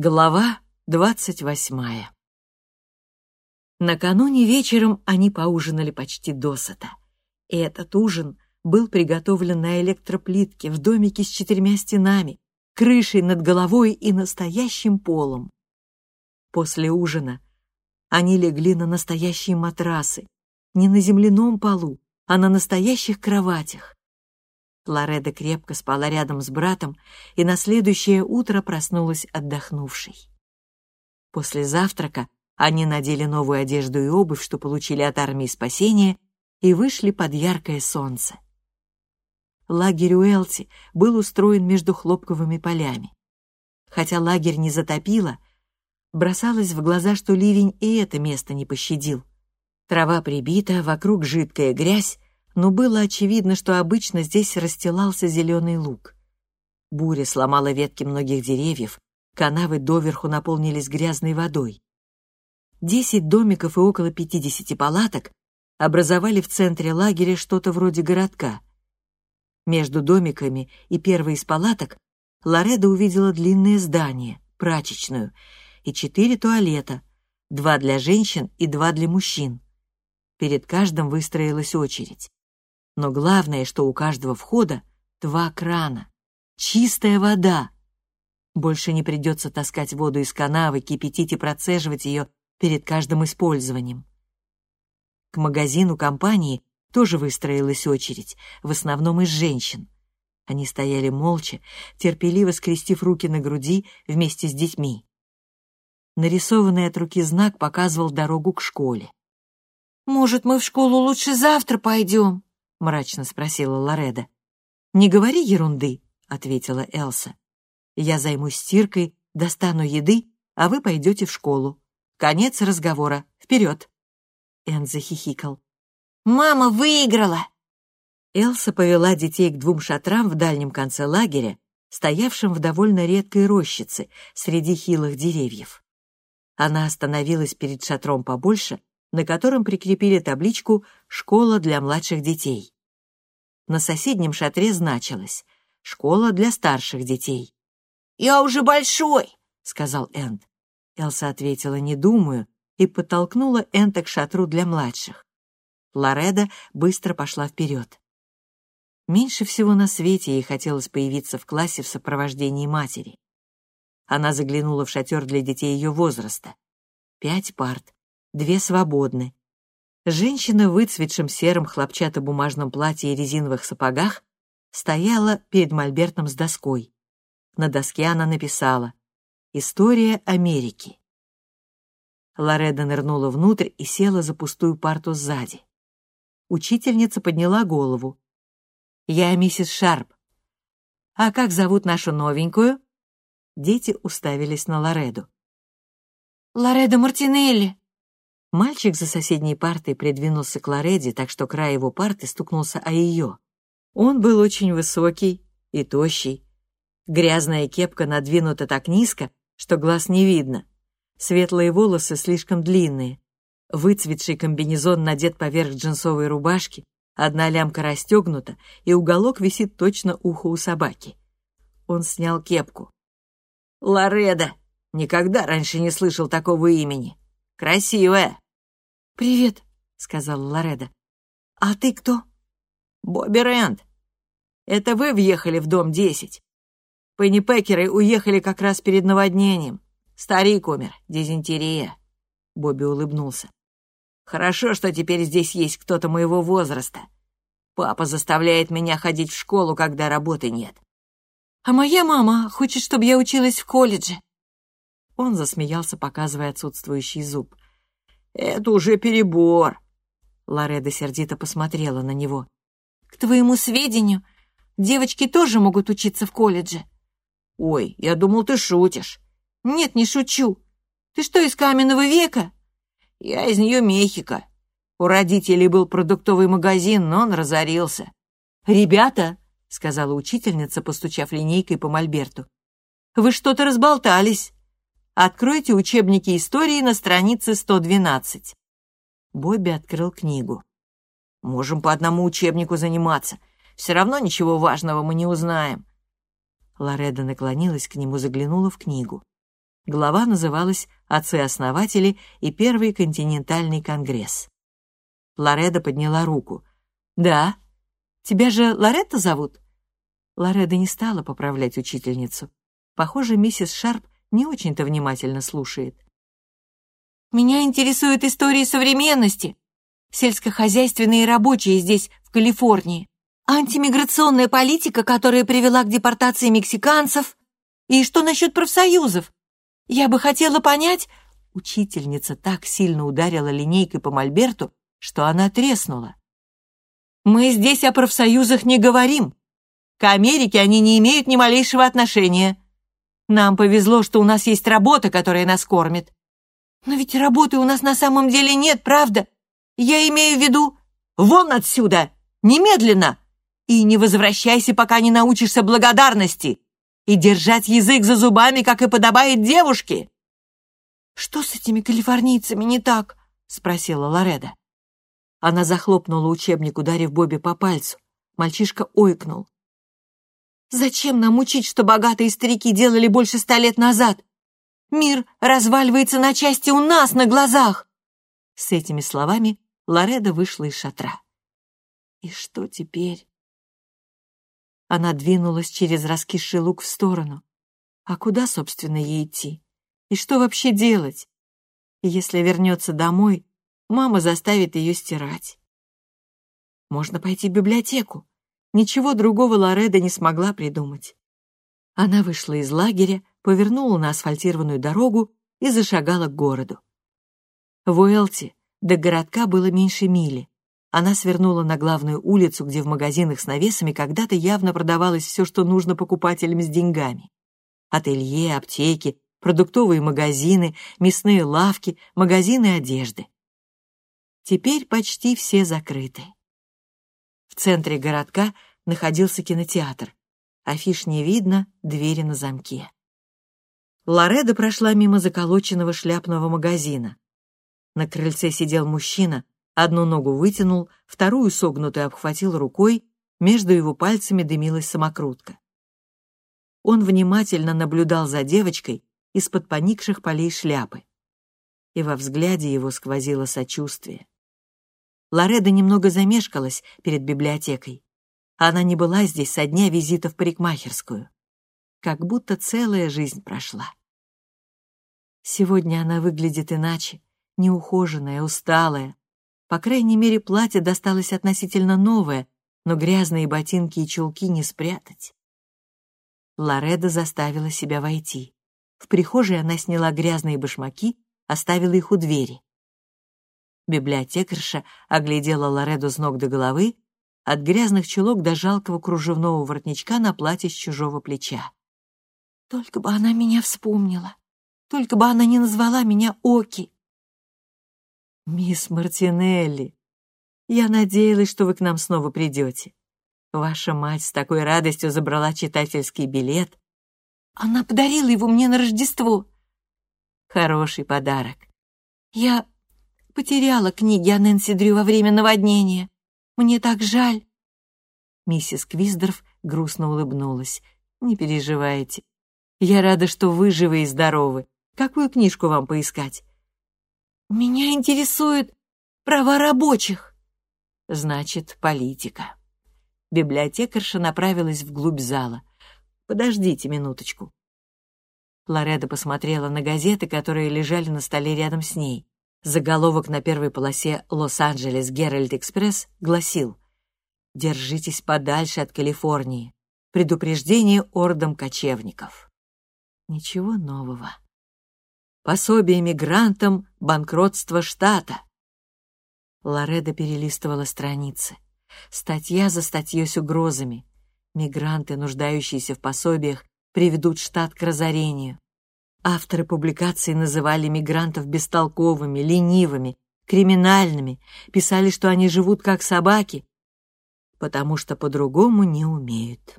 Глава двадцать восьмая Накануне вечером они поужинали почти досыта. И этот ужин был приготовлен на электроплитке в домике с четырьмя стенами, крышей над головой и настоящим полом. После ужина они легли на настоящие матрасы, не на земляном полу, а на настоящих кроватях. Лореда крепко спала рядом с братом и на следующее утро проснулась отдохнувшей. После завтрака они надели новую одежду и обувь, что получили от армии спасения, и вышли под яркое солнце. Лагерь Уэлти был устроен между хлопковыми полями. Хотя лагерь не затопило, бросалось в глаза, что ливень и это место не пощадил. Трава прибита, вокруг жидкая грязь, но было очевидно, что обычно здесь расстилался зеленый луг. Буря сломала ветки многих деревьев, канавы доверху наполнились грязной водой. Десять домиков и около пятидесяти палаток образовали в центре лагеря что-то вроде городка. Между домиками и первой из палаток Лореда увидела длинное здание, прачечную, и четыре туалета, два для женщин и два для мужчин. Перед каждым выстроилась очередь. Но главное, что у каждого входа два крана. Чистая вода. Больше не придется таскать воду из канавы, кипятить и процеживать ее перед каждым использованием. К магазину компании тоже выстроилась очередь, в основном из женщин. Они стояли молча, терпеливо скрестив руки на груди вместе с детьми. Нарисованный от руки знак показывал дорогу к школе. «Может, мы в школу лучше завтра пойдем?» — мрачно спросила Лореда. «Не говори ерунды», — ответила Элса. «Я займусь стиркой, достану еды, а вы пойдете в школу. Конец разговора. Вперед!» Энн захихикал. «Мама выиграла!» Элса повела детей к двум шатрам в дальнем конце лагеря, стоявшим в довольно редкой рощице среди хилых деревьев. Она остановилась перед шатром побольше на котором прикрепили табличку «Школа для младших детей». На соседнем шатре значилось «Школа для старших детей». «Я уже большой», — сказал Энд. Элса ответила «Не думаю» и подтолкнула Энта к шатру для младших. Лореда быстро пошла вперед. Меньше всего на свете ей хотелось появиться в классе в сопровождении матери. Она заглянула в шатер для детей ее возраста. Пять парт, две свободны. Женщина в выцветшем сером хлопчатобумажном платье и резиновых сапогах стояла перед мольбертом с доской. На доске она написала «История Америки». Лореда нырнула внутрь и села за пустую парту сзади. Учительница подняла голову. «Я миссис Шарп. А как зовут нашу новенькую?» Дети уставились на Лореду. «Лореда Мартинелли», Мальчик за соседней партой придвинулся к Лореде, так что край его парты стукнулся о ее. Он был очень высокий и тощий. Грязная кепка надвинута так низко, что глаз не видно. Светлые волосы слишком длинные. Выцветший комбинезон надет поверх джинсовой рубашки, одна лямка расстегнута, и уголок висит точно ухо у собаки. Он снял кепку. «Лореда! Никогда раньше не слышал такого имени. Красивая!» «Привет», — сказала Лореда. «А ты кто?» «Бобби Рэнд. Это вы въехали в дом 10. Пеннипекеры уехали как раз перед наводнением. Старик умер, дизентерия». Бобби улыбнулся. «Хорошо, что теперь здесь есть кто-то моего возраста. Папа заставляет меня ходить в школу, когда работы нет». «А моя мама хочет, чтобы я училась в колледже», он засмеялся, показывая отсутствующий зуб. «Это уже перебор!» Лореда сердито посмотрела на него. «К твоему сведению, девочки тоже могут учиться в колледже». «Ой, я думал, ты шутишь». «Нет, не шучу. Ты что, из каменного века?» «Я из Нью-Мехико. У родителей был продуктовый магазин, но он разорился». «Ребята!» — сказала учительница, постучав линейкой по мольберту. «Вы что-то разболтались!» Откройте учебники истории на странице 112. Бобби открыл книгу. Можем по одному учебнику заниматься. Все равно ничего важного мы не узнаем. Лореда наклонилась к нему, заглянула в книгу. Глава называлась «Отцы-основатели и Первый континентальный конгресс». Лоредо подняла руку. «Да. Тебя же Лоретта зовут?» Лоредо не стала поправлять учительницу. Похоже, миссис Шарп не очень-то внимательно слушает. «Меня интересуют истории современности, сельскохозяйственные рабочие здесь, в Калифорнии, антимиграционная политика, которая привела к депортации мексиканцев, и что насчет профсоюзов? Я бы хотела понять...» Учительница так сильно ударила линейкой по мольберту, что она треснула. «Мы здесь о профсоюзах не говорим. К Америке они не имеют ни малейшего отношения. Нам повезло, что у нас есть работа, которая нас кормит. Но ведь работы у нас на самом деле нет, правда? Я имею в виду... Вон отсюда! Немедленно! И не возвращайся, пока не научишься благодарности. И держать язык за зубами, как и подобает девушке. «Что с этими калифорнийцами не так?» — спросила Лореда. Она захлопнула учебник, ударив Бобби по пальцу. Мальчишка ойкнул. «Зачем нам учить, что богатые старики делали больше ста лет назад? Мир разваливается на части у нас на глазах!» С этими словами Лореда вышла из шатра. «И что теперь?» Она двинулась через раскисший лук в сторону. А куда, собственно, ей идти? И что вообще делать? Если вернется домой, мама заставит ее стирать. Можно пойти в библиотеку. Ничего другого Лореда не смогла придумать. Она вышла из лагеря, повернула на асфальтированную дорогу и зашагала к городу. В Уэлте до городка было меньше мили. Она свернула на главную улицу, где в магазинах с навесами когда-то явно продавалось все, что нужно покупателям с деньгами. Ателье, аптеки, продуктовые магазины, мясные лавки, магазины одежды. Теперь почти все закрыты. Центре городка находился кинотеатр. Афиш не видно, двери на замке. Лореда прошла мимо заколоченного шляпного магазина. На крыльце сидел мужчина, одну ногу вытянул, вторую согнутую обхватил рукой, между его пальцами дымилась самокрутка. Он внимательно наблюдал за девочкой из-под поникших полей шляпы. И во взгляде его сквозило сочувствие. Лореда немного замешкалась перед библиотекой. Она не была здесь со дня визита в парикмахерскую. Как будто целая жизнь прошла. Сегодня она выглядит иначе, неухоженная, усталая. По крайней мере, платье досталось относительно новое, но грязные ботинки и чулки не спрятать. Лореда заставила себя войти. В прихожей она сняла грязные башмаки, оставила их у двери. Библиотекарша оглядела Лореду с ног до головы, от грязных чулок до жалкого кружевного воротничка на платье с чужого плеча. «Только бы она меня вспомнила! Только бы она не назвала меня Оки!» «Мисс Мартинелли, я надеялась, что вы к нам снова придете. Ваша мать с такой радостью забрала читательский билет. Она подарила его мне на Рождество. Хороший подарок. Я Потеряла книги о Нэнси Дрю во время наводнения. Мне так жаль». Миссис Квиздорф грустно улыбнулась. «Не переживайте. Я рада, что вы живы и здоровы. Какую книжку вам поискать?» «Меня интересует права рабочих». «Значит, политика». Библиотекарша направилась вглубь зала. «Подождите минуточку». Лореда посмотрела на газеты, которые лежали на столе рядом с ней. Заголовок на первой полосе «Лос-Анджелес Геральд Экспресс» гласил «Держитесь подальше от Калифорнии. Предупреждение ордам кочевников». Ничего нового. Пособие мигрантам, банкротство штата. Лореда перелистывала страницы. Статья за статьей с угрозами. Мигранты, нуждающиеся в пособиях, приведут штат к разорению. Авторы публикаций называли мигрантов бестолковыми, ленивыми, криминальными, писали, что они живут как собаки, потому что по-другому не умеют.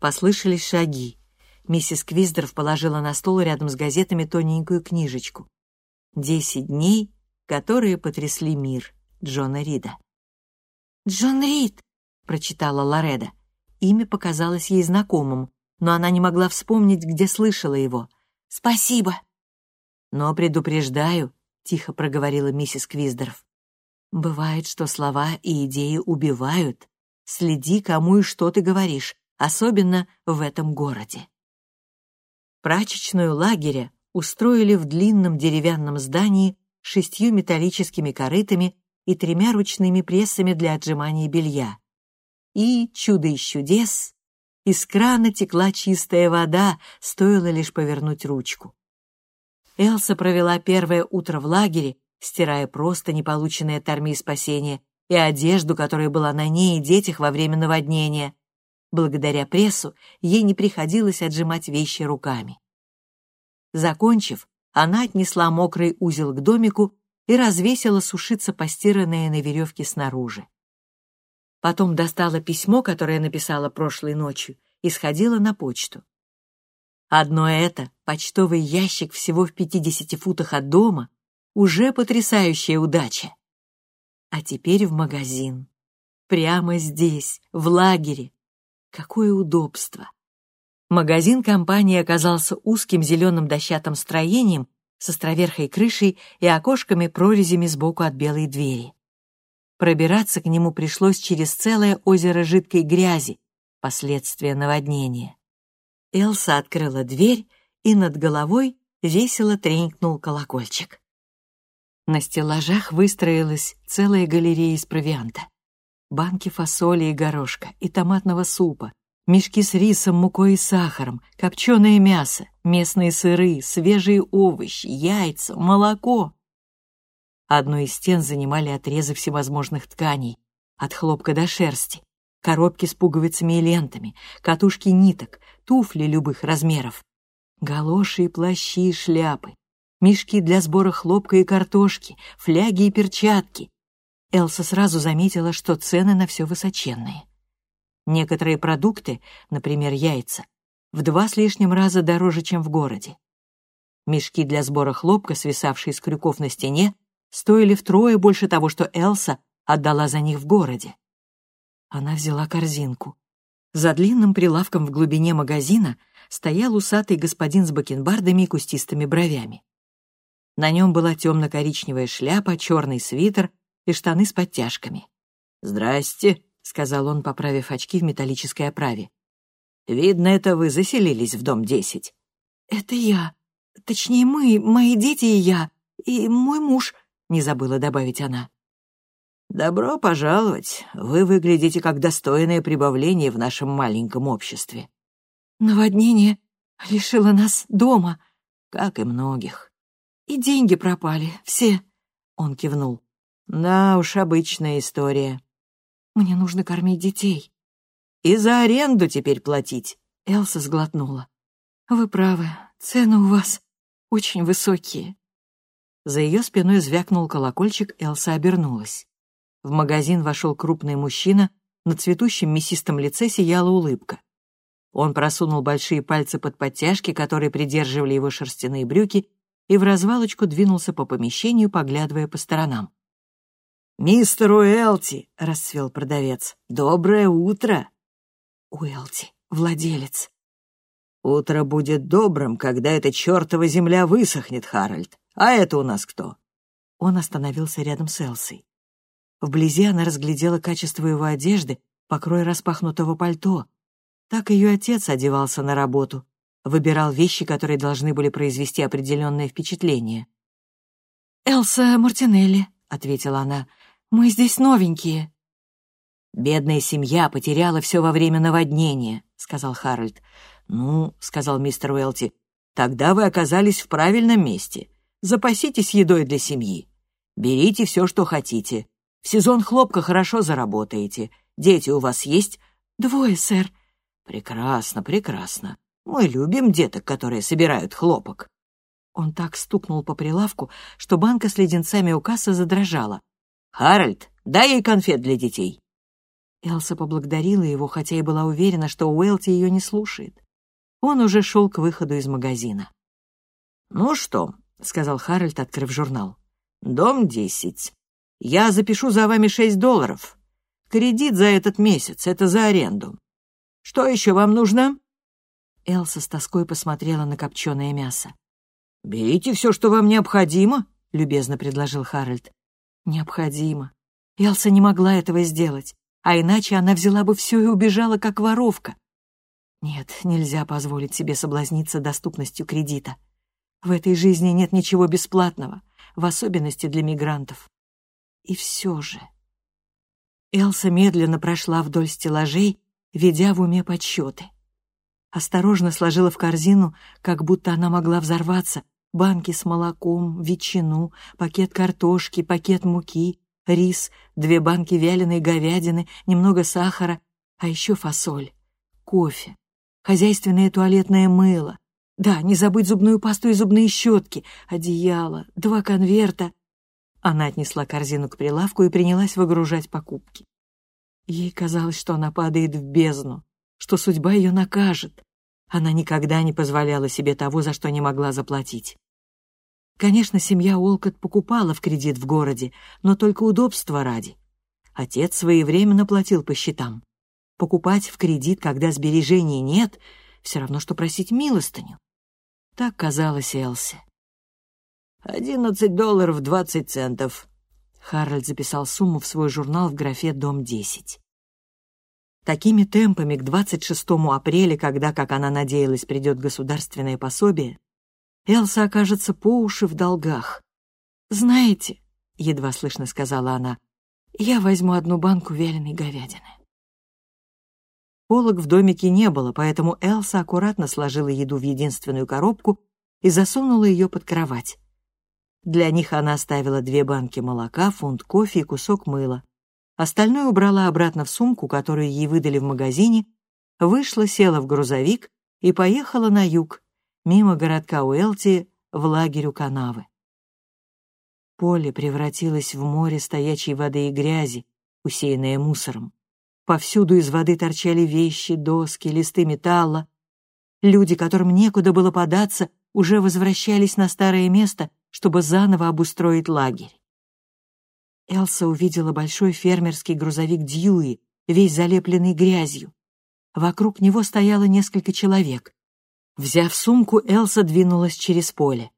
Послышались шаги. Миссис Квиздорф положила на стол рядом с газетами тоненькую книжечку. «Десять дней, которые потрясли мир» Джона Рида. «Джон Рид!» — прочитала Лореда. Имя показалось ей знакомым, но она не могла вспомнить, где слышала его. Спасибо. Но предупреждаю, тихо проговорила миссис Квиздорф. Бывает, что слова и идеи убивают. Следи, кому и что ты говоришь, особенно в этом городе. Прачечную лагеря устроили в длинном деревянном здании с шестью металлическими корытами и тремя ручными прессами для отжимания белья. И, чудо из чудес, из крана текла чистая вода, стоило лишь повернуть ручку. Элса провела первое утро в лагере, стирая просто неполученные от армии спасения и одежду, которая была на ней и детях во время наводнения. Благодаря прессу ей не приходилось отжимать вещи руками. Закончив, она отнесла мокрый узел к домику и развесила сушиться постиранное на веревке снаружи. Потом достала письмо, которое написала прошлой ночью, и сходила на почту. Одно это, почтовый ящик всего в 50 футах от дома, уже потрясающая удача. А теперь в магазин. Прямо здесь, в лагере. Какое удобство. Магазин компании оказался узким зеленым дощатым строением с островерхой крышей и окошками-прорезями сбоку от белой двери. Пробираться к нему пришлось через целое озеро жидкой грязи, последствия наводнения. Элса открыла дверь, и над головой весело тренькнул колокольчик. На стеллажах выстроилась целая галерея из провианта. Банки фасоли и горошка, и томатного супа, мешки с рисом, мукой и сахаром, копченое мясо, местные сыры, свежие овощи, яйца, молоко. Одну из стен занимали отрезы всевозможных тканей, от хлопка до шерсти, коробки с пуговицами и лентами, катушки ниток, туфли любых размеров, галоши и плащи и шляпы, мешки для сбора хлопка и картошки, фляги и перчатки. Элса сразу заметила, что цены на все высоченные. Некоторые продукты, например, яйца, в два с лишним раза дороже, чем в городе. Мешки для сбора хлопка, свисавшие с крюков на стене, стоили втрое больше того, что Элса отдала за них в городе. Она взяла корзинку. За длинным прилавком в глубине магазина стоял усатый господин с бакенбардами и кустистыми бровями. На нем была темно-коричневая шляпа, черный свитер и штаны с подтяжками. «Здрасте», — сказал он, поправив очки в металлической оправе. «Видно, это вы заселились в дом десять». «Это я. Точнее, мы, мои дети и я, и мой муж», — не забыла добавить она. «Добро пожаловать. Вы выглядите как достойное прибавление в нашем маленьком обществе». «Наводнение лишило нас дома». «Как и многих». «И деньги пропали, все», — он кивнул. «Да уж, обычная история». «Мне нужно кормить детей». «И за аренду теперь платить», — Элса сглотнула. «Вы правы, цены у вас очень высокие». За ее спиной звякнул колокольчик, Элса обернулась. В магазин вошел крупный мужчина, на цветущем мясистом лице сияла улыбка. Он просунул большие пальцы под подтяжки, которые придерживали его шерстяные брюки, и в развалочку двинулся по помещению, поглядывая по сторонам. «Мистер Уэлти!» — расцвел продавец. «Доброе утро!» «Уэлти, владелец!» «Утро будет добрым, когда эта чертова земля высохнет, Харальд. А это у нас кто?» Он остановился рядом с Элсой. Вблизи она разглядела качество его одежды, покрой распахнутого пальто. Так ее отец одевался на работу, выбирал вещи, которые должны были произвести определенное впечатление. «Элса Мартинелли», — ответила она, — «мы здесь новенькие». «Бедная семья потеряла все во время наводнения», — сказал Харальд. «Ну», — сказал мистер Уэлти, — «тогда вы оказались в правильном месте. Запаситесь едой для семьи. Берите все, что хотите. В сезон хлопка хорошо заработаете. Дети у вас есть? Двое, сэр. Прекрасно, прекрасно. Мы любим деток, которые собирают хлопок. Он так стукнул по прилавку, что банка с леденцами у кассы задрожала. «Харальд, дай ей конфет для детей». Элса поблагодарила его, хотя и была уверена, что Уэлти ее не слушает. Он уже шел к выходу из магазина. «Ну что?» — сказал Харальд, открыв журнал. «Дом десять. Я запишу за вами шесть долларов. Кредит за этот месяц, это за аренду. Что еще вам нужно?» Элса с тоской посмотрела на копченое мясо. «Берите все, что вам необходимо», — любезно предложил Харальд. «Необходимо. Элса не могла этого сделать, а иначе она взяла бы все и убежала, как воровка. Нет, нельзя позволить себе соблазниться доступностью кредита. В этой жизни нет ничего бесплатного, в особенности для мигрантов. И все же... Элса медленно прошла вдоль стеллажей, ведя в уме подсчеты. Осторожно сложила в корзину, как будто она могла взорваться, банки с молоком, ветчину, пакет картошки, пакет муки, рис, две банки вяленой говядины, немного сахара, а еще фасоль, кофе, хозяйственное туалетное мыло. Да, не забыть зубную пасту и зубные щетки, одеяло, два конверта. Она отнесла корзину к прилавку и принялась выгружать покупки. Ей казалось, что она падает в бездну, что судьба ее накажет. Она никогда не позволяла себе того, за что не могла заплатить. Конечно, семья Олкот покупала в кредит в городе, но только удобства ради. Отец своевременно платил по счетам. Покупать в кредит, когда сбережений нет, все равно, что просить милостыню. Так казалось Элсе. «Одиннадцать долларов двадцать центов». Харальд записал сумму в свой журнал в графе «Дом-10». Такими темпами к 26 апреля, когда, как она надеялась, придет государственное пособие, Элса окажется по уши в долгах. «Знаете», — едва слышно сказала она, — «я возьму одну банку вяленой говядины». Полок в домике не было, поэтому Элса аккуратно сложила еду в единственную коробку и засунула ее под кровать. Для них она оставила две банки молока, фунт кофе и кусок мыла. Остальное убрала обратно в сумку, которую ей выдали в магазине, вышла, села в грузовик и поехала на юг, мимо городка Уэлти, в лагерь у канавы. Поле превратилось в море стоячей воды и грязи, усеянное мусором. Повсюду из воды торчали вещи, доски, листы металла. Люди, которым некуда было податься, уже возвращались на старое место, чтобы заново обустроить лагерь. Элса увидела большой фермерский грузовик Дьюи, весь залепленный грязью. Вокруг него стояло несколько человек. Взяв сумку, Элса двинулась через поле.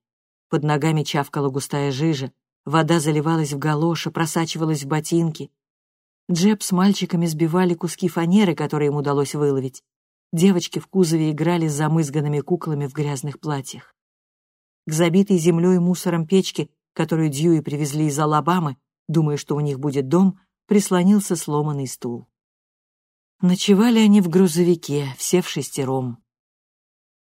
Под ногами чавкала густая жижа, вода заливалась в галоши, просачивалась в ботинки. Джеб с мальчиками сбивали куски фанеры, которые им удалось выловить. Девочки в кузове играли с замызганными куклами в грязных платьях. К забитой землей и мусором печке, которую Дьюи привезли из Алабамы, думая, что у них будет дом, прислонился сломанный стул. Ночевали они в грузовике, все в шестером.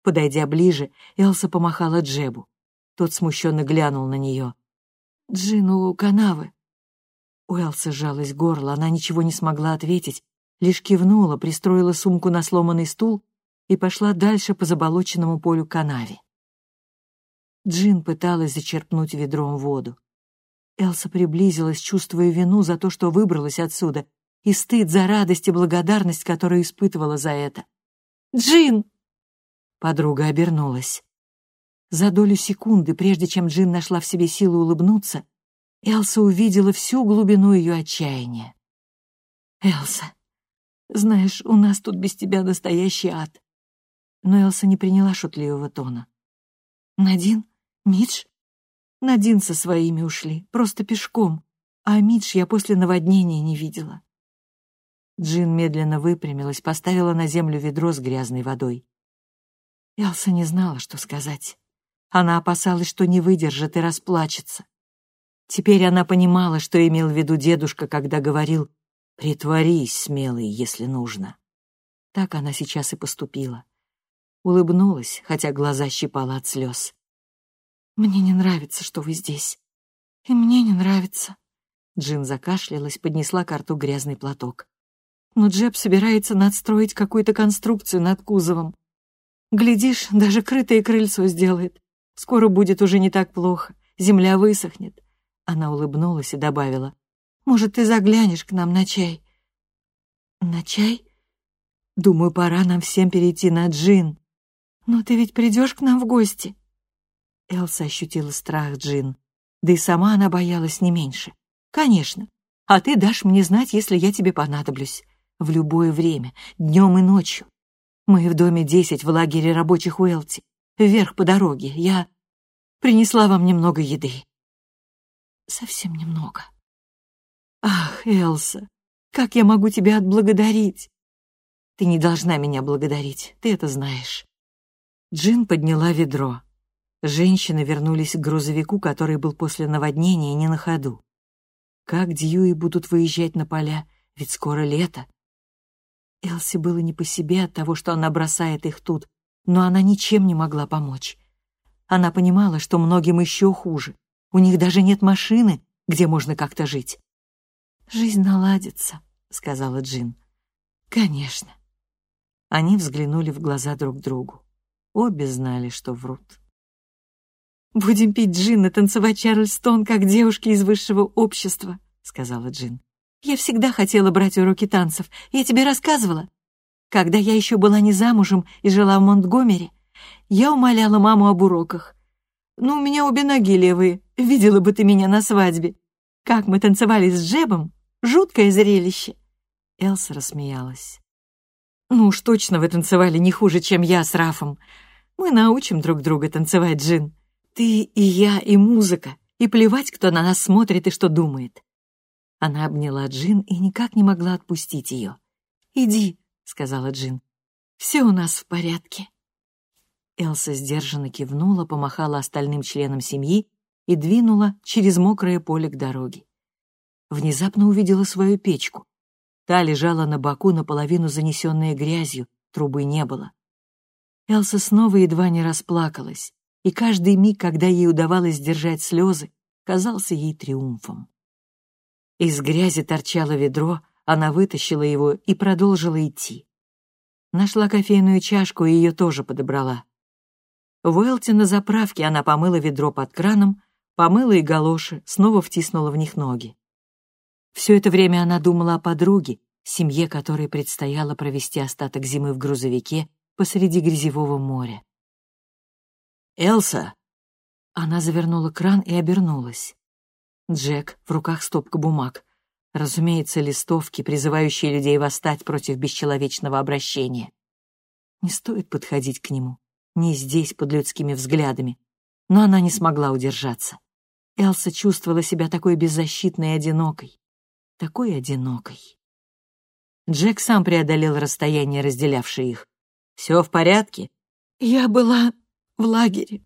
Подойдя ближе, Элса помахала Джебу. Тот смущенно глянул на нее. «Джин у канавы», у Элсы сжалось горло, она ничего не смогла ответить, лишь кивнула, пристроила сумку на сломанный стул и пошла дальше по заболоченному полю канаве. Джин пыталась зачерпнуть ведром воду. Элса приблизилась, чувствуя вину за то, что выбралась отсюда, и стыд за радость и благодарность, которую испытывала за это. «Джин!» Подруга обернулась. За долю секунды, прежде чем Джин нашла в себе силы улыбнуться, Элса увидела всю глубину ее отчаяния. «Элса, знаешь, у нас тут без тебя настоящий ад». Но Элса не приняла шутливого тона. «Надин? Мидж?» Надин со своими ушли, просто пешком, а Мидж я после наводнения не видела. Джин медленно выпрямилась, поставила на землю ведро с грязной водой. Элса не знала, что сказать. Она опасалась, что не выдержит и расплачется. Теперь она понимала, что имел в виду дедушка, когда говорил «Притворись, смелый, если нужно». Так она сейчас и поступила. Улыбнулась, хотя глаза щипала от слез. «Мне не нравится, что вы здесь. И мне не нравится». Джин закашлялась, поднесла к рту грязный платок. Но Джеб собирается надстроить какую-то конструкцию над кузовом. Глядишь, даже крытое крыльцо сделает. Скоро будет уже не так плохо. Земля высохнет. Она улыбнулась и добавила. «Может, ты заглянешь к нам на чай?» «На чай? Думаю, пора нам всем перейти на джин. Но ты ведь придешь к нам в гости?» Элса ощутила страх Джин. Да и сама она боялась не меньше. «Конечно. А ты дашь мне знать, если я тебе понадоблюсь. В любое время, днем и ночью. Мы в доме десять в лагере рабочих Уэлти. Вверх по дороге. Я принесла вам немного еды. Совсем немного. Ах, Элса, как я могу тебя отблагодарить? Ты не должна меня благодарить, ты это знаешь. Джин подняла ведро. Женщины вернулись к грузовику, который был после наводнения не на ходу. Как Дьюи будут выезжать на поля, ведь скоро лето. Элси было не по себе от того, что она бросает их тут, но она ничем не могла помочь. Она понимала, что многим еще хуже. У них даже нет машины, где можно как-то жить. «Жизнь наладится», — сказала Джин. «Конечно». Они взглянули в глаза друг другу. Обе знали, что врут. «Будем пить джин и танцевать Чарльстон, как девушки из высшего общества», — сказала Джин. «Я всегда хотела брать уроки танцев. Я тебе рассказывала. Когда я еще была не замужем и жила в Монтгомери, я умоляла маму об уроках. Ну, у меня обе ноги левые. Видела бы ты меня на свадьбе. Как мы танцевали с Джебом. Жуткое зрелище». Элса рассмеялась. «Ну уж точно вы танцевали не хуже, чем я с Рафом. Мы научим друг друга танцевать, Джин». Ты и я, и музыка, и плевать, кто на нас смотрит и что думает. Она обняла Джин и никак не могла отпустить ее. «Иди», — сказала Джин, — «все у нас в порядке». Элса сдержанно кивнула, помахала остальным членам семьи и двинула через мокрое поле к дороге. Внезапно увидела свою печку. Та лежала на боку, наполовину занесенная грязью, трубы не было. Элса снова едва не расплакалась и каждый миг, когда ей удавалось сдержать слезы, казался ей триумфом. Из грязи торчало ведро, она вытащила его и продолжила идти. Нашла кофейную чашку и ее тоже подобрала. В Уэлте на заправке она помыла ведро под краном, помыла и галоши, снова втиснула в них ноги. Все это время она думала о подруге, семье которой предстояло провести остаток зимы в грузовике посреди грязевого моря. «Элса!» Она завернула кран и обернулась. Джек, в руках стопка бумаг. Разумеется, листовки, призывающие людей восстать против бесчеловечного обращения. Не стоит подходить к нему. Не здесь, под людскими взглядами. Но она не смогла удержаться. Элса чувствовала себя такой беззащитной и одинокой. Такой одинокой. Джек сам преодолел расстояние, разделявшее их. «Все в порядке?» «Я была в лагере.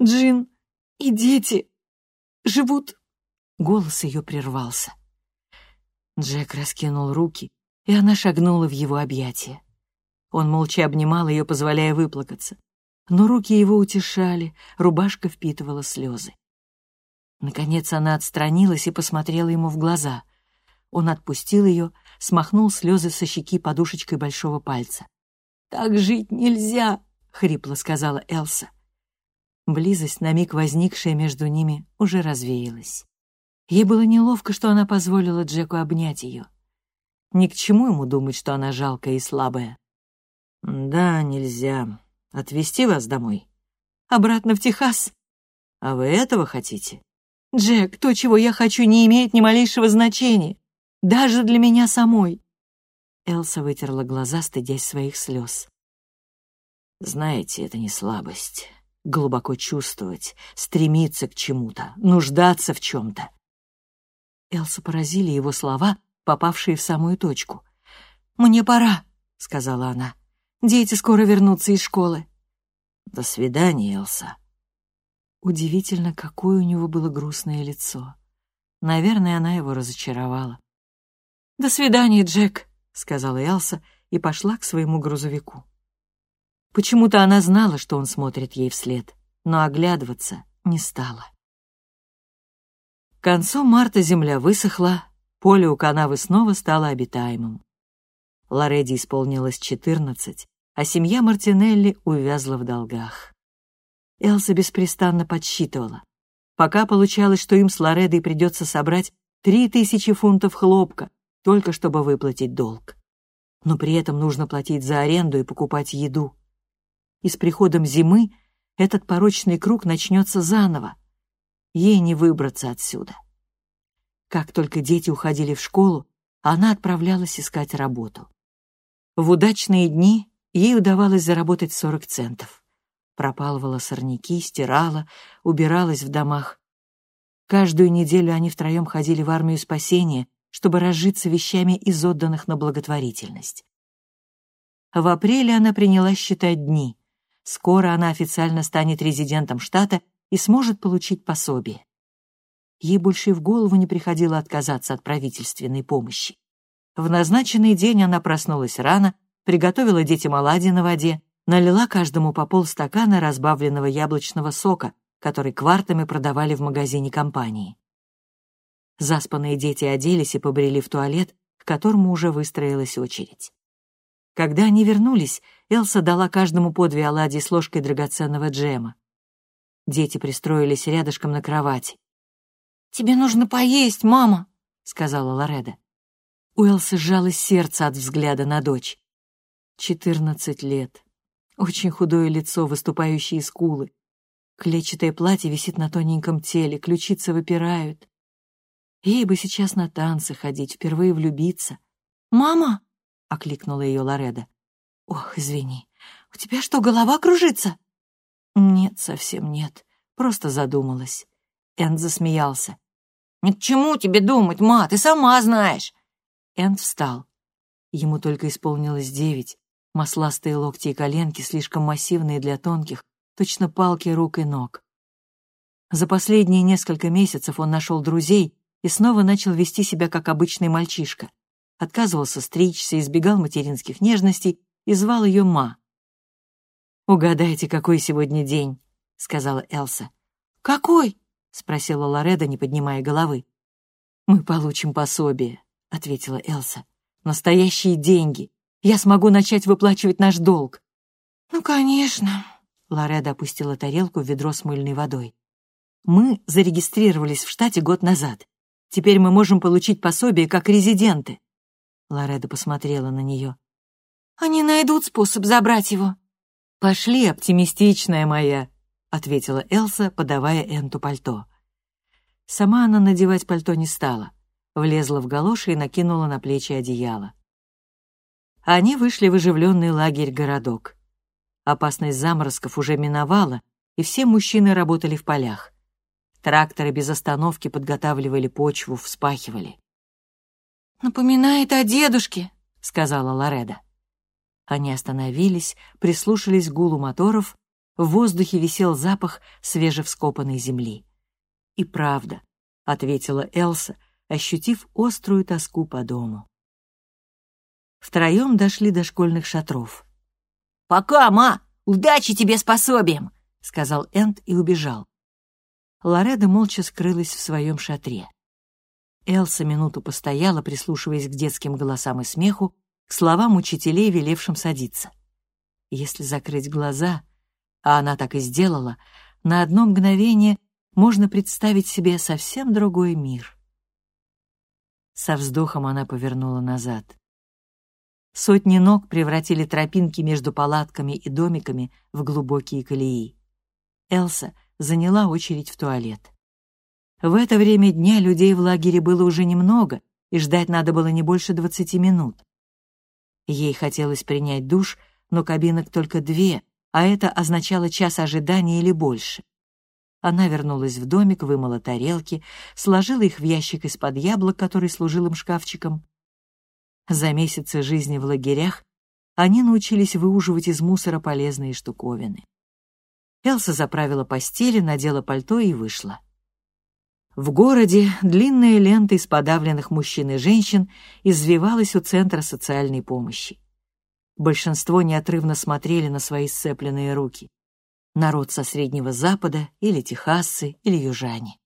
Джин и дети живут...» Голос ее прервался. Джек раскинул руки, и она шагнула в его объятия. Он молча обнимал ее, позволяя выплакаться. Но руки его утешали, рубашка впитывала слезы. Наконец она отстранилась и посмотрела ему в глаза. Он отпустил ее, смахнул слезы со щеки подушечкой большого пальца. «Так жить нельзя!» — хрипло сказала Элса. Близость, на миг возникшая между ними, уже развеялась. Ей было неловко, что она позволила Джеку обнять ее. Ни к чему ему думать, что она жалкая и слабая. «Да, нельзя. Отвезти вас домой?» «Обратно в Техас?» «А вы этого хотите?» «Джек, то, чего я хочу, не имеет ни малейшего значения. Даже для меня самой». Элса вытерла глаза, стыдясь своих слез. Знаете, это не слабость. Глубоко чувствовать, стремиться к чему-то, нуждаться в чем-то. Элса поразили его слова, попавшие в самую точку. «Мне пора», — сказала она. «Дети скоро вернутся из школы». «До свидания, Элса». Удивительно, какое у него было грустное лицо. Наверное, она его разочаровала. «До свидания, Джек», — сказала Элса и пошла к своему грузовику. Почему-то она знала, что он смотрит ей вслед, но оглядываться не стала. К концу марта земля высохла, поле у канавы снова стало обитаемым. Лореди исполнилось четырнадцать, а семья Мартинелли увязла в долгах. Элса беспрестанно подсчитывала. Пока получалось, что им с Лоредой придется собрать три тысячи фунтов хлопка, только чтобы выплатить долг. Но при этом нужно платить за аренду и покупать еду и с приходом зимы этот порочный круг начнется заново. Ей не выбраться отсюда. Как только дети уходили в школу, она отправлялась искать работу. В удачные дни Ей удавалось заработать 40 центов. Пропалывала сорняки, стирала, убиралась в домах. Каждую неделю они втроем ходили в армию спасения, чтобы разжиться вещами из отданных на благотворительность. В апреле она принялась считать дни. Скоро она официально станет резидентом штата и сможет получить пособие. Ей больше и в голову не приходило отказаться от правительственной помощи. В назначенный день она проснулась рано, приготовила детям оладьи на воде, налила каждому по полстакана разбавленного яблочного сока, который квартами продавали в магазине компании. Заспанные дети оделись и побрели в туалет, к которому уже выстроилась очередь. Когда они вернулись, Элса дала каждому по две оладьи с ложкой драгоценного джема. Дети пристроились рядышком на кровати. «Тебе нужно поесть, мама», — сказала Лореда. У Элсы сжалось сердце от взгляда на дочь. Четырнадцать лет. Очень худое лицо, выступающие скулы. Клетчатое платье висит на тоненьком теле, ключицы выпирают. Ей бы сейчас на танцы ходить, впервые влюбиться. «Мама!» — окликнула ее Лореда. «Ох, извини, у тебя что, голова кружится?» «Нет, совсем нет, просто задумалась». Энд засмеялся. «Ни к чему тебе думать, ма, ты сама знаешь!» Энд встал. Ему только исполнилось девять. Масластые локти и коленки, слишком массивные для тонких, точно палки рук и ног. За последние несколько месяцев он нашел друзей и снова начал вести себя как обычный мальчишка. Отказывался стричься, избегал материнских нежностей и звал ее Ма. «Угадайте, какой сегодня день», — сказала Элса. «Какой?» — спросила Лореда, не поднимая головы. «Мы получим пособие», — ответила Элса. «Настоящие деньги. Я смогу начать выплачивать наш долг». «Ну, конечно», Лореда опустила тарелку в ведро с мыльной водой. «Мы зарегистрировались в штате год назад. Теперь мы можем получить пособие как резиденты». Лореда посмотрела на нее. «Они найдут способ забрать его». «Пошли, оптимистичная моя», — ответила Элса, подавая Энту пальто. Сама она надевать пальто не стала. Влезла в галоши и накинула на плечи одеяло. Они вышли в оживленный лагерь-городок. Опасность заморозков уже миновала, и все мужчины работали в полях. Тракторы без остановки подготавливали почву, вспахивали. «Напоминает о дедушке», — сказала Лореда. Они остановились, прислушались к гулу моторов, в воздухе висел запах свежевскопанной земли. «И правда», — ответила Элса, ощутив острую тоску по дому. Втроем дошли до школьных шатров. «Пока, ма! Удачи тебе с пособием!» — сказал Энд и убежал. Лореда молча скрылась в своем шатре. Элса минуту постояла, прислушиваясь к детским голосам и смеху, к словам учителей, велевшим садиться. Если закрыть глаза, а она так и сделала, на одно мгновение можно представить себе совсем другой мир. Со вздохом она повернула назад. Сотни ног превратили тропинки между палатками и домиками в глубокие колеи. Элса заняла очередь в туалет. В это время дня людей в лагере было уже немного, и ждать надо было не больше двадцати минут. Ей хотелось принять душ, но кабинок только две, а это означало час ожидания или больше. Она вернулась в домик, вымыла тарелки, сложила их в ящик из-под яблок, который служил им шкафчиком, за месяцы жизни в лагерях они научились выуживать из мусора полезные штуковины. Элса заправила постели, надела пальто и вышла. В городе длинная лента из подавленных мужчин и женщин извивалась у Центра социальной помощи. Большинство неотрывно смотрели на свои сцепленные руки. Народ со Среднего Запада или техасцы, или южане.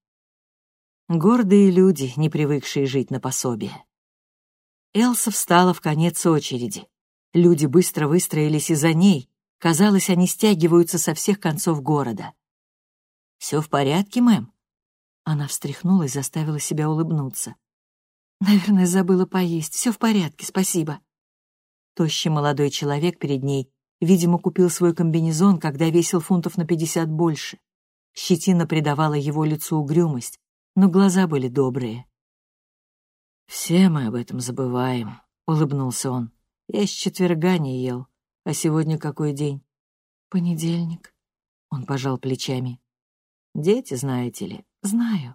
Гордые люди, не привыкшие жить на пособие. Элса встала в конец очереди. Люди быстро выстроились и за ней. Казалось, они стягиваются со всех концов города. «Все в порядке, мэм?» Она встряхнулась, заставила себя улыбнуться. «Наверное, забыла поесть. Все в порядке, спасибо». Тощий молодой человек перед ней, видимо, купил свой комбинезон, когда весил фунтов на пятьдесят больше. Щетина придавала его лицу угрюмость, но глаза были добрые. «Все мы об этом забываем», — улыбнулся он. «Я с четверга не ел. А сегодня какой день? Понедельник. Он пожал плечами. Дети, знаете ли. Знаю.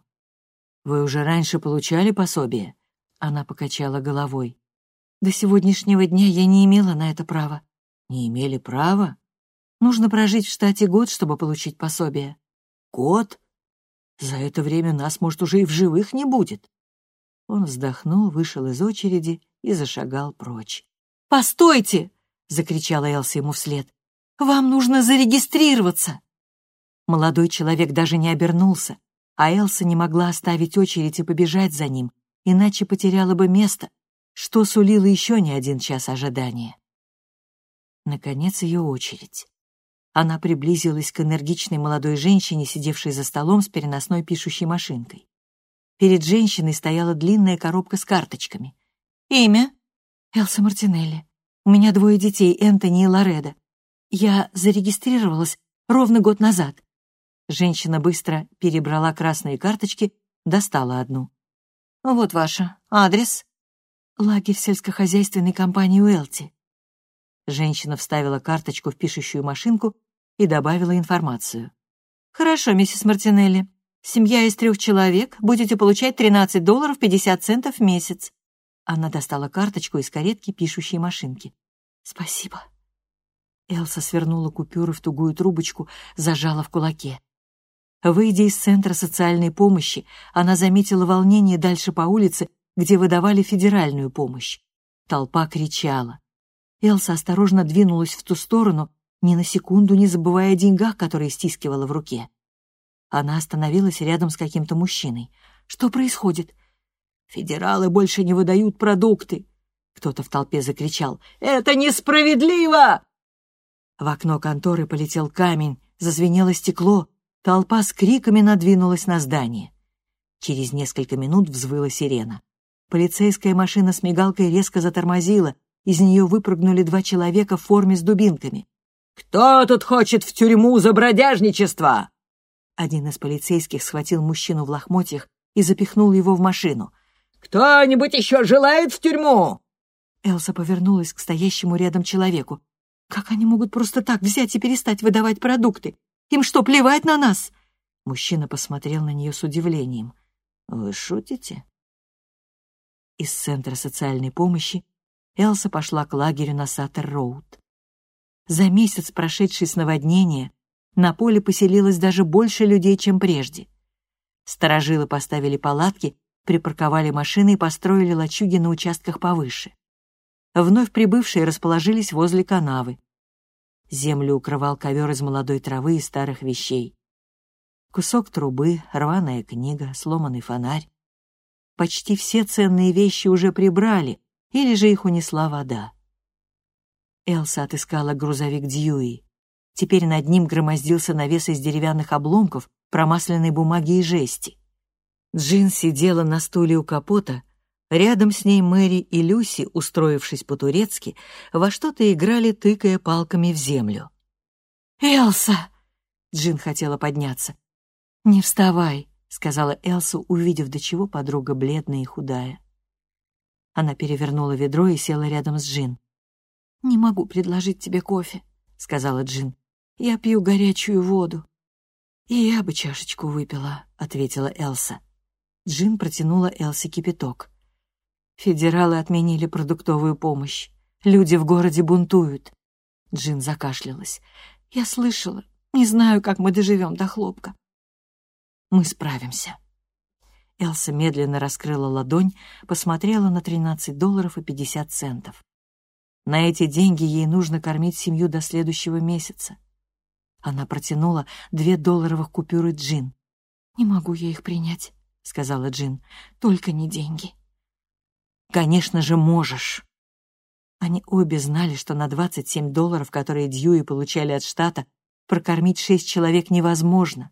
Вы уже раньше получали пособие? Она покачала головой. До сегодняшнего дня я не имела на это права. Не имели права? Нужно прожить в штате год, чтобы получить пособие. Год? За это время нас, может, уже и в живых не будет. Он вздохнул, вышел из очереди и зашагал прочь. «Постойте!» — закричала Элси ему вслед. «Вам нужно зарегистрироваться!» Молодой человек даже не обернулся, а Элса не могла оставить очередь и побежать за ним, иначе потеряла бы место, что сулило еще не один час ожидания. Наконец ее очередь. Она приблизилась к энергичной молодой женщине, сидевшей за столом с переносной пишущей машинкой. Перед женщиной стояла длинная коробка с карточками. «Имя?» «Элса Мартинелли. У меня двое детей, Энтони и Лореда. Я зарегистрировалась ровно год назад». Женщина быстро перебрала красные карточки, достала одну. «Вот ваша. Адрес?» «Лагерь сельскохозяйственной компании Уэлти». Женщина вставила карточку в пишущую машинку и добавила информацию. «Хорошо, миссис Мартинелли. Семья из трех человек. Будете получать 13 долларов 50 центов в месяц». Она достала карточку из каретки пишущей машинки. «Спасибо». Элса свернула купюры в тугую трубочку, зажала в кулаке. Выйдя из центра социальной помощи, она заметила волнение дальше по улице, где выдавали федеральную помощь. Толпа кричала. Элса осторожно двинулась в ту сторону, ни на секунду не забывая о деньгах, которые стискивала в руке. Она остановилась рядом с каким-то мужчиной. «Что происходит?» «Федералы больше не выдают продукты!» Кто-то в толпе закричал. «Это несправедливо!» В окно конторы полетел камень, зазвенело стекло, толпа с криками надвинулась на здание. Через несколько минут взвыла сирена. Полицейская машина с мигалкой резко затормозила, из нее выпрыгнули два человека в форме с дубинками. «Кто тут хочет в тюрьму за бродяжничество?» Один из полицейских схватил мужчину в лохмотьях и запихнул его в машину. «Кто-нибудь еще желает в тюрьму?» Элса повернулась к стоящему рядом человеку. «Как они могут просто так взять и перестать выдавать продукты? Им что, плевать на нас?» Мужчина посмотрел на нее с удивлением. «Вы шутите?» Из Центра социальной помощи Элса пошла к лагерю на Саттер-Роуд. За месяц, прошедший с наводнения, на поле поселилось даже больше людей, чем прежде. Сторожилы поставили палатки, припарковали машины и построили лачуги на участках повыше. Вновь прибывшие расположились возле канавы. Землю укрывал ковер из молодой травы и старых вещей. Кусок трубы, рваная книга, сломанный фонарь. Почти все ценные вещи уже прибрали, или же их унесла вода. Элса отыскала грузовик Дьюи. Теперь над ним громоздился навес из деревянных обломков, промасленной бумаги и жести. Джин сидела на стуле у капота, рядом с ней Мэри и Люси, устроившись по-турецки, во что-то играли, тыкая палками в землю. «Элса!» — Джин хотела подняться. «Не вставай», — сказала Элса, увидев, до чего подруга бледная и худая. Она перевернула ведро и села рядом с Джин. «Не могу предложить тебе кофе», — сказала Джин. «Я пью горячую воду». «И я бы чашечку выпила», — ответила Элса. Джин протянула Элсе кипяток. «Федералы отменили продуктовую помощь. Люди в городе бунтуют». Джин закашлялась. «Я слышала. Не знаю, как мы доживем до хлопка». «Мы справимся», Элса медленно раскрыла ладонь, посмотрела на 13 долларов и 50 центов. На эти деньги ей нужно кормить семью до следующего месяца. Она протянула две долларовых купюры Джин. «Не могу я их принять», — сказала Джин. «Только не деньги». «Конечно же можешь». Они обе знали, что на 27 долларов, которые Дьюи получали от штата, прокормить шесть человек невозможно.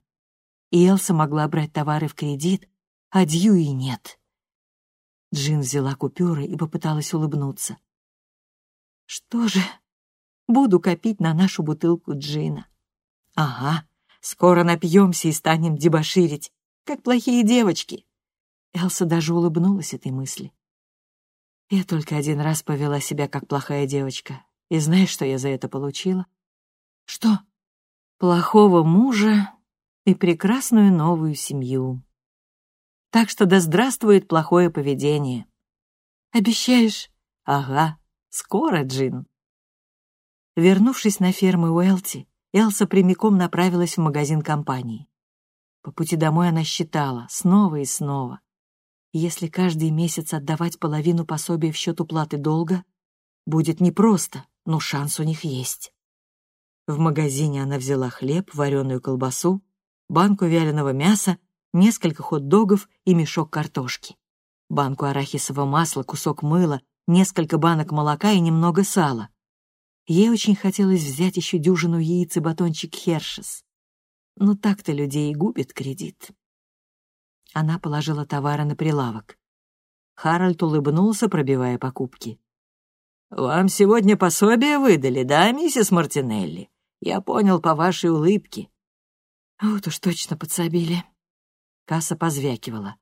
И Элса могла брать товары в кредит, а Дьюи нет. Джин взяла купюры и попыталась улыбнуться. Что же, буду копить на нашу бутылку джина. Ага, скоро напьемся и станем дебоширить, как плохие девочки. Элса даже улыбнулась этой мысли. Я только один раз повела себя как плохая девочка, И знаешь, что я за это получила? Что? Плохого мужа и прекрасную новую семью. Так что да здравствует плохое поведение. Обещаешь? Ага, скоро, Джин. Вернувшись на ферму Уэлти, Элса прямиком направилась в магазин компании. По пути домой она считала снова и снова. Если каждый месяц отдавать половину пособия в счет уплаты долга, будет непросто, но шанс у них есть. В магазине она взяла хлеб, вареную колбасу, банку вяленого мяса, несколько хот-догов и мешок картошки. Банку арахисового масла, кусок мыла, несколько банок молока и немного сала. Ей очень хотелось взять еще дюжину яиц и батончик Хершес. Но так-то людей и губит кредит. Она положила товары на прилавок. Харальд улыбнулся, пробивая покупки. «Вам сегодня пособие выдали, да, миссис Мартинелли? Я понял по вашей улыбке». «Вот уж точно подсобили». Касса позвякивала.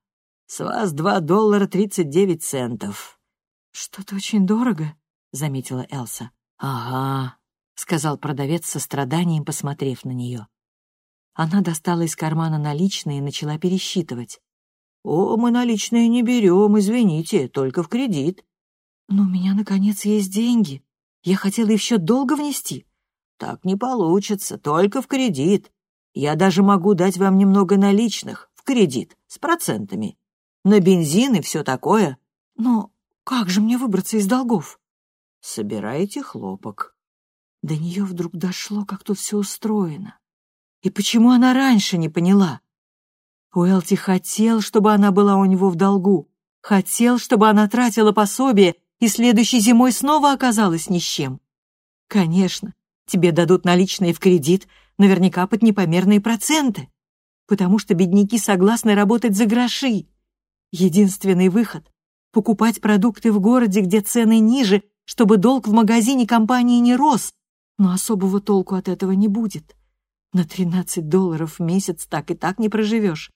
«С вас два доллара тридцать девять центов». «Что-то очень дорого», — заметила Элса. «Ага», — сказал продавец со страданием, посмотрев на нее. Она достала из кармана наличные и начала пересчитывать. «О, мы наличные не берем, извините, только в кредит». «Но у меня, наконец, есть деньги. Я хотела их в счет долго внести». «Так не получится, только в кредит. Я даже могу дать вам немного наличных, в кредит, с процентами. На бензин и все такое». «Но как же мне выбраться из долгов?» «Собирайте хлопок». До нее вдруг дошло, как тут все устроено. И почему она раньше не поняла? Уэлти хотел, чтобы она была у него в долгу. Хотел, чтобы она тратила пособие и следующей зимой снова оказалась ни с чем. Конечно, тебе дадут наличные в кредит, наверняка под непомерные проценты, потому что бедняки согласны работать за гроши. Единственный выход — покупать продукты в городе, где цены ниже, чтобы долг в магазине компании не рос, но особого толку от этого не будет. На 13 долларов в месяц так и так не проживешь.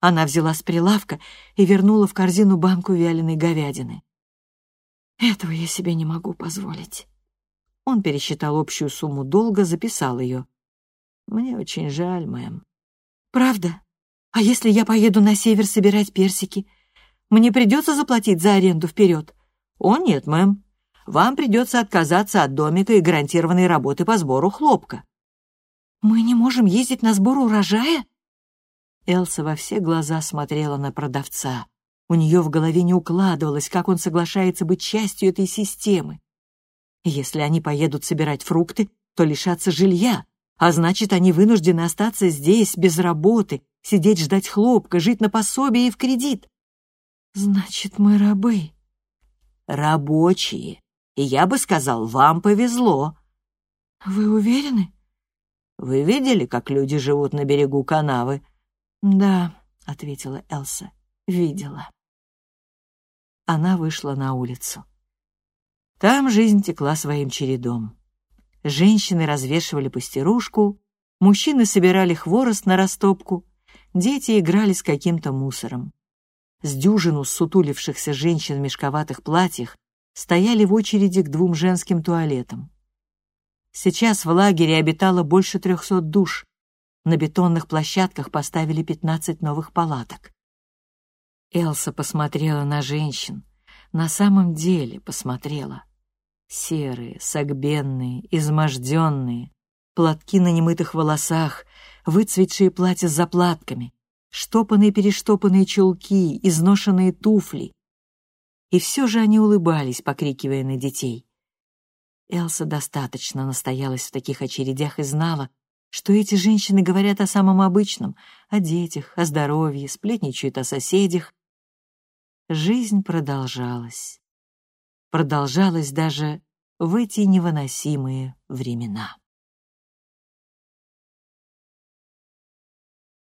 Она взяла с прилавка и вернула в корзину банку вяленой говядины. Этого я себе не могу позволить. Он пересчитал общую сумму долга, записал ее. Мне очень жаль, мэм. Правда? А если я поеду на север собирать персики? Мне придется заплатить за аренду вперед? О, нет, мэм. Вам придется отказаться от домика и гарантированной работы по сбору хлопка. «Мы не можем ездить на сбор урожая?» Элса во все глаза смотрела на продавца. У нее в голове не укладывалось, как он соглашается быть частью этой системы. Если они поедут собирать фрукты, то лишатся жилья, а значит, они вынуждены остаться здесь, без работы, сидеть ждать хлопка, жить на пособие и в кредит. Значит, мы рабы. Рабочие. И я бы сказал, вам повезло. Вы уверены? Вы видели, как люди живут на берегу канавы?» «Да», — ответила Элса, — «видела». Она вышла на улицу. Там жизнь текла своим чередом. Женщины развешивали пастерушку, мужчины собирали хворост на растопку, дети играли с каким-то мусором. С дюжину сутулившихся женщин в мешковатых платьях стояли в очереди к двум женским туалетам. Сейчас в лагере обитало больше трехсот душ. На бетонных площадках поставили пятнадцать новых палаток. Элса посмотрела на женщин. На самом деле посмотрела. Серые, согбенные, изможденные, платки на немытых волосах, выцветшие платья с заплатками, штопанные-перештопанные чулки, изношенные туфли. И все же они улыбались, покрикивая на детей. Элса достаточно настоялась в таких очередях и знала, что эти женщины говорят о самом обычном, о детях, о здоровье, сплетничают о соседях. Жизнь продолжалась. Продолжалась даже в эти невыносимые времена.